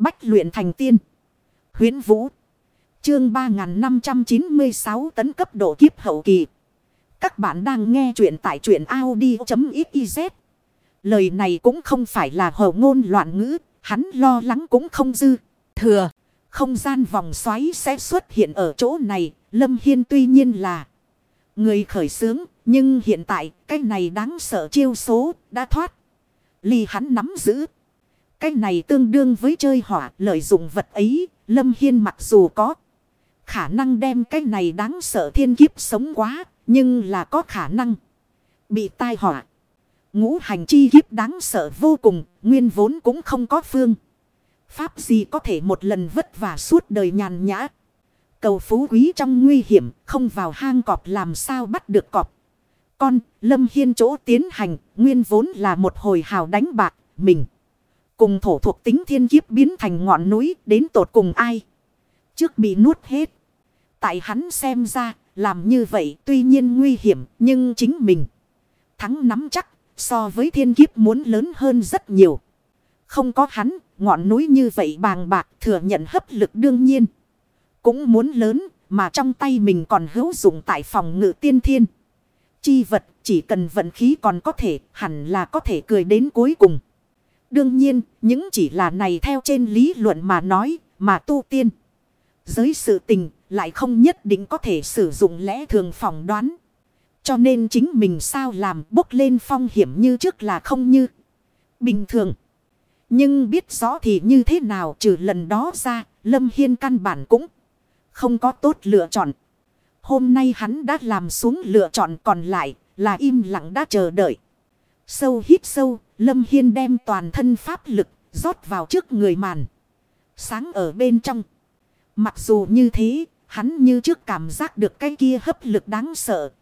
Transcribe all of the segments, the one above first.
Bách luyện thành tiên. Huyến Vũ. Chương 3596 tấn cấp độ kiếp hậu kỳ. Các bạn đang nghe truyện tại truyện Audi.xyz. Lời này cũng không phải là hồ ngôn loạn ngữ. Hắn lo lắng cũng không dư. Thừa. Không gian vòng xoáy sẽ xuất hiện ở chỗ này. Lâm Hiên tuy nhiên là người khởi xướng. Nhưng hiện tại cái này đáng sợ chiêu số đã thoát. Ly hắn nắm giữ. Cái này tương đương với chơi hỏa lợi dụng vật ấy. Lâm Hiên mặc dù có khả năng đem cái này đáng sợ thiên kiếp sống quá. Nhưng là có khả năng bị tai họa. Ngũ hành chi kiếp đáng sợ vô cùng. Nguyên vốn cũng không có phương. Pháp gì có thể một lần vất vả suốt đời nhàn nhã. Cầu phú quý trong nguy hiểm. Không vào hang cọp làm sao bắt được cọp. Con, Lâm Hiên chỗ tiến hành, nguyên vốn là một hồi hào đánh bạc, mình. Cùng thổ thuộc tính thiên kiếp biến thành ngọn núi, đến tột cùng ai. Trước bị nuốt hết. Tại hắn xem ra, làm như vậy tuy nhiên nguy hiểm, nhưng chính mình. Thắng nắm chắc, so với thiên kiếp muốn lớn hơn rất nhiều. Không có hắn, ngọn núi như vậy bàng bạc thừa nhận hấp lực đương nhiên. Cũng muốn lớn, mà trong tay mình còn hữu dụng tại phòng ngự tiên thiên. Chi vật chỉ cần vận khí còn có thể hẳn là có thể cười đến cuối cùng. Đương nhiên những chỉ là này theo trên lý luận mà nói mà tu tiên. Giới sự tình lại không nhất định có thể sử dụng lẽ thường phỏng đoán. Cho nên chính mình sao làm bốc lên phong hiểm như trước là không như bình thường. Nhưng biết rõ thì như thế nào trừ lần đó ra, Lâm Hiên căn bản cũng không có tốt lựa chọn. Hôm nay hắn đã làm xuống lựa chọn còn lại là im lặng đã chờ đợi. Sâu hít sâu, Lâm Hiên đem toàn thân pháp lực rót vào trước người màn. Sáng ở bên trong. Mặc dù như thế, hắn như trước cảm giác được cái kia hấp lực đáng sợ.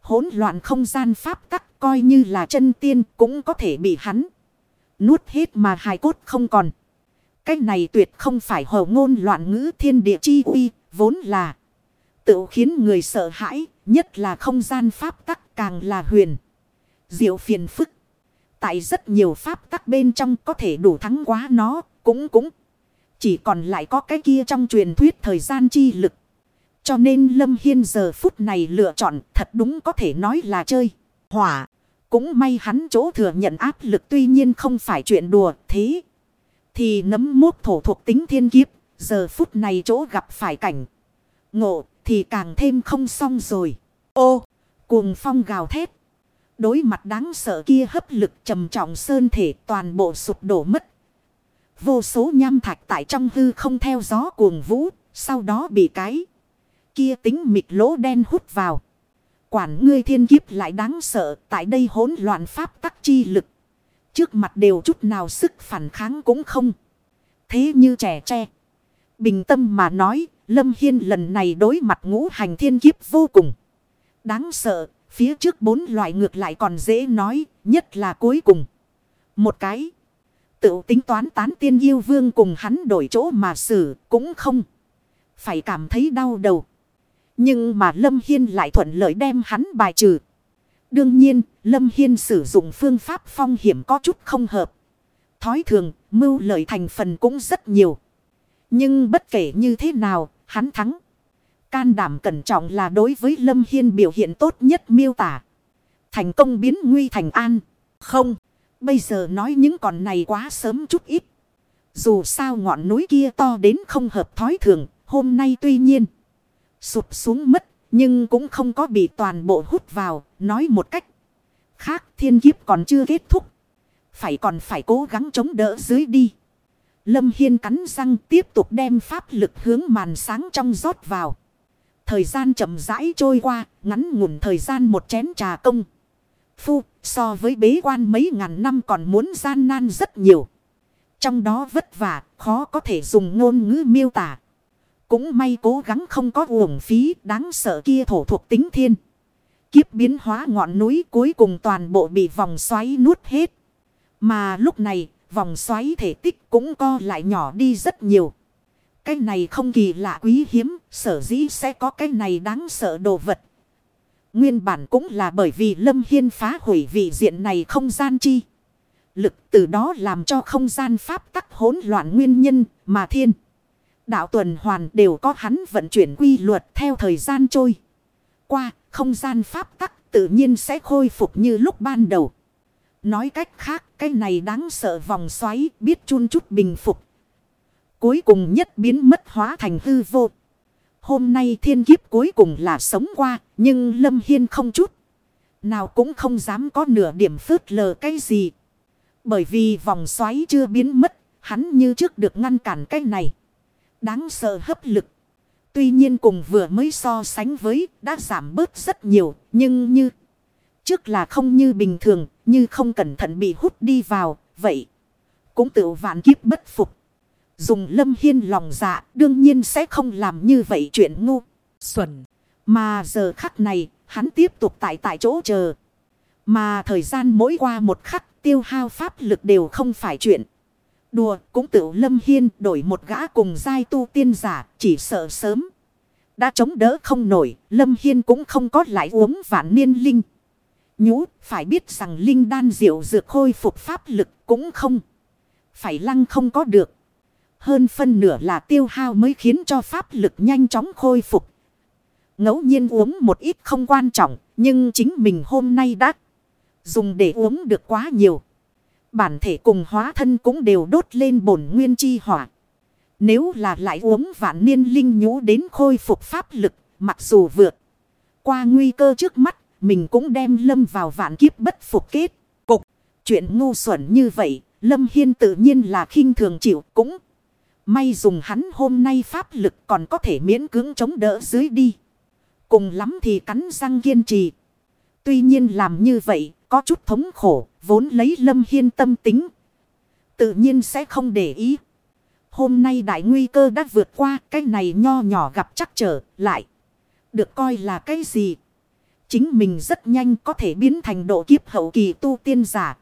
Hỗn loạn không gian pháp tắc coi như là chân tiên cũng có thể bị hắn nuốt hết mà hài cốt không còn. Cái này tuyệt không phải hồ ngôn loạn ngữ thiên địa chi uy, vốn là tự khiến người sợ hãi, nhất là không gian pháp tắc càng là huyền. Diệu phiền phức. Tại rất nhiều pháp tắc bên trong có thể đủ thắng quá nó, cũng cũng. Chỉ còn lại có cái kia trong truyền thuyết thời gian chi lực. Cho nên Lâm Hiên giờ phút này lựa chọn thật đúng có thể nói là chơi. Hỏa. Cũng may hắn chỗ thừa nhận áp lực tuy nhiên không phải chuyện đùa thế. Thì nấm mốt thổ thuộc tính thiên kiếp. Giờ phút này chỗ gặp phải cảnh. Ngộ thì càng thêm không xong rồi. Ô, cuồng phong gào thét. Đối mặt đáng sợ kia hấp lực trầm trọng sơn thể toàn bộ sụp đổ mất. Vô số nham thạch tại trong hư không theo gió cuồng vũ, sau đó bị cái kia tính mịt lỗ đen hút vào. Quản ngươi thiên kiếp lại đáng sợ, tại đây hỗn loạn pháp tắc chi lực. Trước mặt đều chút nào sức phản kháng cũng không. Thế như trẻ tre. Bình tâm mà nói, Lâm Hiên lần này đối mặt ngũ hành thiên kiếp vô cùng. Đáng sợ, phía trước bốn loại ngược lại còn dễ nói, nhất là cuối cùng. Một cái, tự tính toán tán tiên yêu vương cùng hắn đổi chỗ mà xử, cũng không. Phải cảm thấy đau đầu. Nhưng mà Lâm Hiên lại thuận lợi đem hắn bài trừ. Đương nhiên, Lâm Hiên sử dụng phương pháp phong hiểm có chút không hợp. Thói thường, mưu lợi thành phần cũng rất nhiều. Nhưng bất kể như thế nào, hắn thắng. Can đảm cẩn trọng là đối với Lâm Hiên biểu hiện tốt nhất miêu tả. Thành công biến nguy thành an. Không, bây giờ nói những con này quá sớm chút ít. Dù sao ngọn núi kia to đến không hợp thói thường, hôm nay tuy nhiên sụp xuống mất, nhưng cũng không có bị toàn bộ hút vào, nói một cách. Khác thiên kiếp còn chưa kết thúc. Phải còn phải cố gắng chống đỡ dưới đi. Lâm Hiên cắn răng tiếp tục đem pháp lực hướng màn sáng trong rót vào. Thời gian chậm rãi trôi qua, ngắn ngủn thời gian một chén trà công. Phu, so với bế quan mấy ngàn năm còn muốn gian nan rất nhiều. Trong đó vất vả, khó có thể dùng ngôn ngữ miêu tả. Cũng may cố gắng không có uổng phí, đáng sợ kia thổ thuộc tính thiên. Kiếp biến hóa ngọn núi cuối cùng toàn bộ bị vòng xoáy nuốt hết. Mà lúc này, vòng xoáy thể tích cũng co lại nhỏ đi rất nhiều. Cái này không kỳ lạ quý hiếm, sở dĩ sẽ có cái này đáng sợ đồ vật. Nguyên bản cũng là bởi vì Lâm Hiên phá hủy vị diện này không gian chi. lực từ đó làm cho không gian pháp tắc hỗn loạn nguyên nhân mà thiên. Đạo tuần hoàn đều có hắn vận chuyển quy luật theo thời gian trôi. Qua, không gian pháp tắc tự nhiên sẽ khôi phục như lúc ban đầu. Nói cách khác, cái này đáng sợ vòng xoáy biết chun chút bình phục. Cuối cùng nhất biến mất hóa thành hư vô. Hôm nay thiên kiếp cuối cùng là sống qua, nhưng Lâm Hiên không chút. Nào cũng không dám có nửa điểm phớt lờ cái gì. Bởi vì vòng xoáy chưa biến mất, hắn như trước được ngăn cản cái này. Đáng sợ hấp lực. Tuy nhiên cùng vừa mới so sánh với đã giảm bớt rất nhiều, nhưng như trước là không như bình thường, như không cẩn thận bị hút đi vào, vậy cũng tự vạn kiếp bất phục. Dùng lâm hiên lòng dạ đương nhiên sẽ không làm như vậy chuyện ngu, xuẩn. Mà giờ khắc này, hắn tiếp tục tại tại chỗ chờ. Mà thời gian mỗi qua một khắc tiêu hao pháp lực đều không phải chuyện. Đùa cũng tự lâm hiên đổi một gã cùng giai tu tiên giả chỉ sợ sớm. Đã chống đỡ không nổi, lâm hiên cũng không có lại uống vạn niên linh. Nhũ, phải biết rằng linh đan diệu dược khôi phục pháp lực cũng không. Phải lăng không có được. Hơn phân nửa là tiêu hao mới khiến cho pháp lực nhanh chóng khôi phục. ngẫu nhiên uống một ít không quan trọng, nhưng chính mình hôm nay đã dùng để uống được quá nhiều. Bản thể cùng hóa thân cũng đều đốt lên bổn nguyên chi hỏa. Nếu là lại uống vạn niên linh nhũ đến khôi phục pháp lực, mặc dù vượt qua nguy cơ trước mắt, mình cũng đem lâm vào vạn kiếp bất phục kết. Cục, chuyện ngu xuẩn như vậy, lâm hiên tự nhiên là khinh thường chịu cũng. May dùng hắn hôm nay pháp lực còn có thể miễn cưỡng chống đỡ dưới đi. Cùng lắm thì cắn răng kiên trì. Tuy nhiên làm như vậy, có chút thống khổ, vốn lấy lâm hiên tâm tính. Tự nhiên sẽ không để ý. Hôm nay đại nguy cơ đã vượt qua, cái này nho nhỏ gặp chắc trở lại. Được coi là cái gì? Chính mình rất nhanh có thể biến thành độ kiếp hậu kỳ tu tiên giả.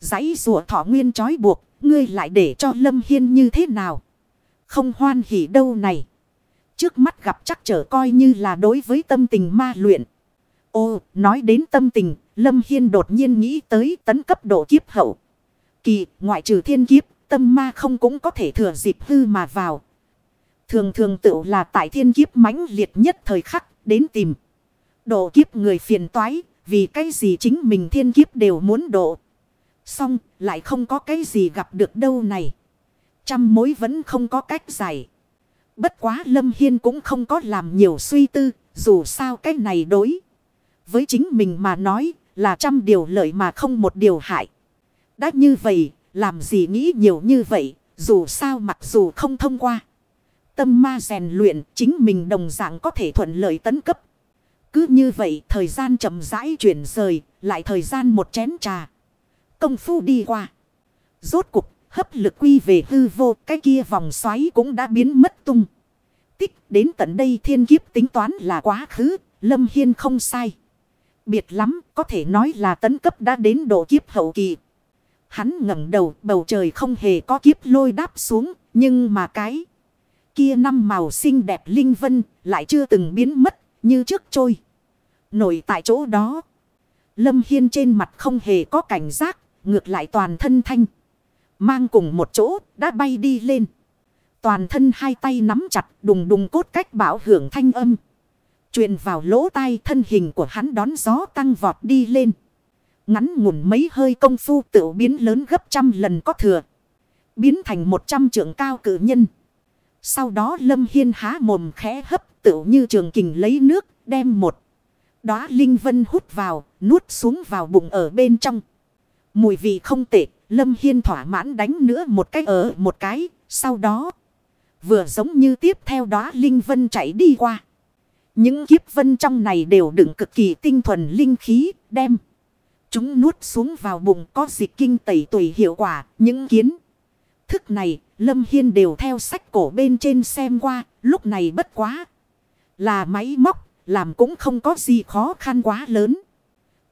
Giấy rùa thọ nguyên trói buộc, ngươi lại để cho Lâm Hiên như thế nào? Không hoan hỉ đâu này. Trước mắt gặp chắc trở coi như là đối với tâm tình ma luyện. Ô, nói đến tâm tình, Lâm Hiên đột nhiên nghĩ tới tấn cấp độ kiếp hậu. Kỳ, ngoại trừ thiên kiếp, tâm ma không cũng có thể thừa dịp hư mà vào. Thường thường tự là tại thiên kiếp mãnh liệt nhất thời khắc, đến tìm. Độ kiếp người phiền toái, vì cái gì chính mình thiên kiếp đều muốn độ. Xong, lại không có cái gì gặp được đâu này. Trăm mối vẫn không có cách giải. Bất quá Lâm Hiên cũng không có làm nhiều suy tư, dù sao cái này đối. Với chính mình mà nói là trăm điều lợi mà không một điều hại. Đã như vậy, làm gì nghĩ nhiều như vậy, dù sao mặc dù không thông qua. Tâm ma rèn luyện chính mình đồng dạng có thể thuận lợi tấn cấp. Cứ như vậy thời gian chậm rãi chuyển rời, lại thời gian một chén trà. Công phu đi qua. Rốt cục, hấp lực quy về hư vô, cái kia vòng xoáy cũng đã biến mất tung. Tích đến tận đây thiên kiếp tính toán là quá khứ, Lâm Hiên không sai. Biệt lắm, có thể nói là tấn cấp đã đến độ kiếp hậu kỳ. Hắn ngẩng đầu, bầu trời không hề có kiếp lôi đáp xuống, nhưng mà cái kia năm màu xinh đẹp linh vân lại chưa từng biến mất như trước trôi. Nổi tại chỗ đó. Lâm Hiên trên mặt không hề có cảnh giác, ngược lại toàn thân thanh. Mang cùng một chỗ, đã bay đi lên. Toàn thân hai tay nắm chặt đùng đùng cốt cách bảo hưởng thanh âm. truyền vào lỗ tai thân hình của hắn đón gió tăng vọt đi lên. Ngắn ngủn mấy hơi công phu tự biến lớn gấp trăm lần có thừa. Biến thành một trăm trượng cao cử nhân. Sau đó Lâm Hiên há mồm khẽ hấp tự như trường kình lấy nước đem một. Đóa Linh Vân hút vào, nuốt xuống vào bụng ở bên trong. Mùi vị không tệ, Lâm Hiên thỏa mãn đánh nữa một cái ở một cái, sau đó. Vừa giống như tiếp theo đó Linh Vân chạy đi qua. Những kiếp vân trong này đều đựng cực kỳ tinh thuần linh khí, đem. Chúng nuốt xuống vào bụng có dịch kinh tẩy tùy hiệu quả, những kiến. Thức này, Lâm Hiên đều theo sách cổ bên trên xem qua, lúc này bất quá. Là máy móc, làm cũng không có gì khó khăn quá lớn.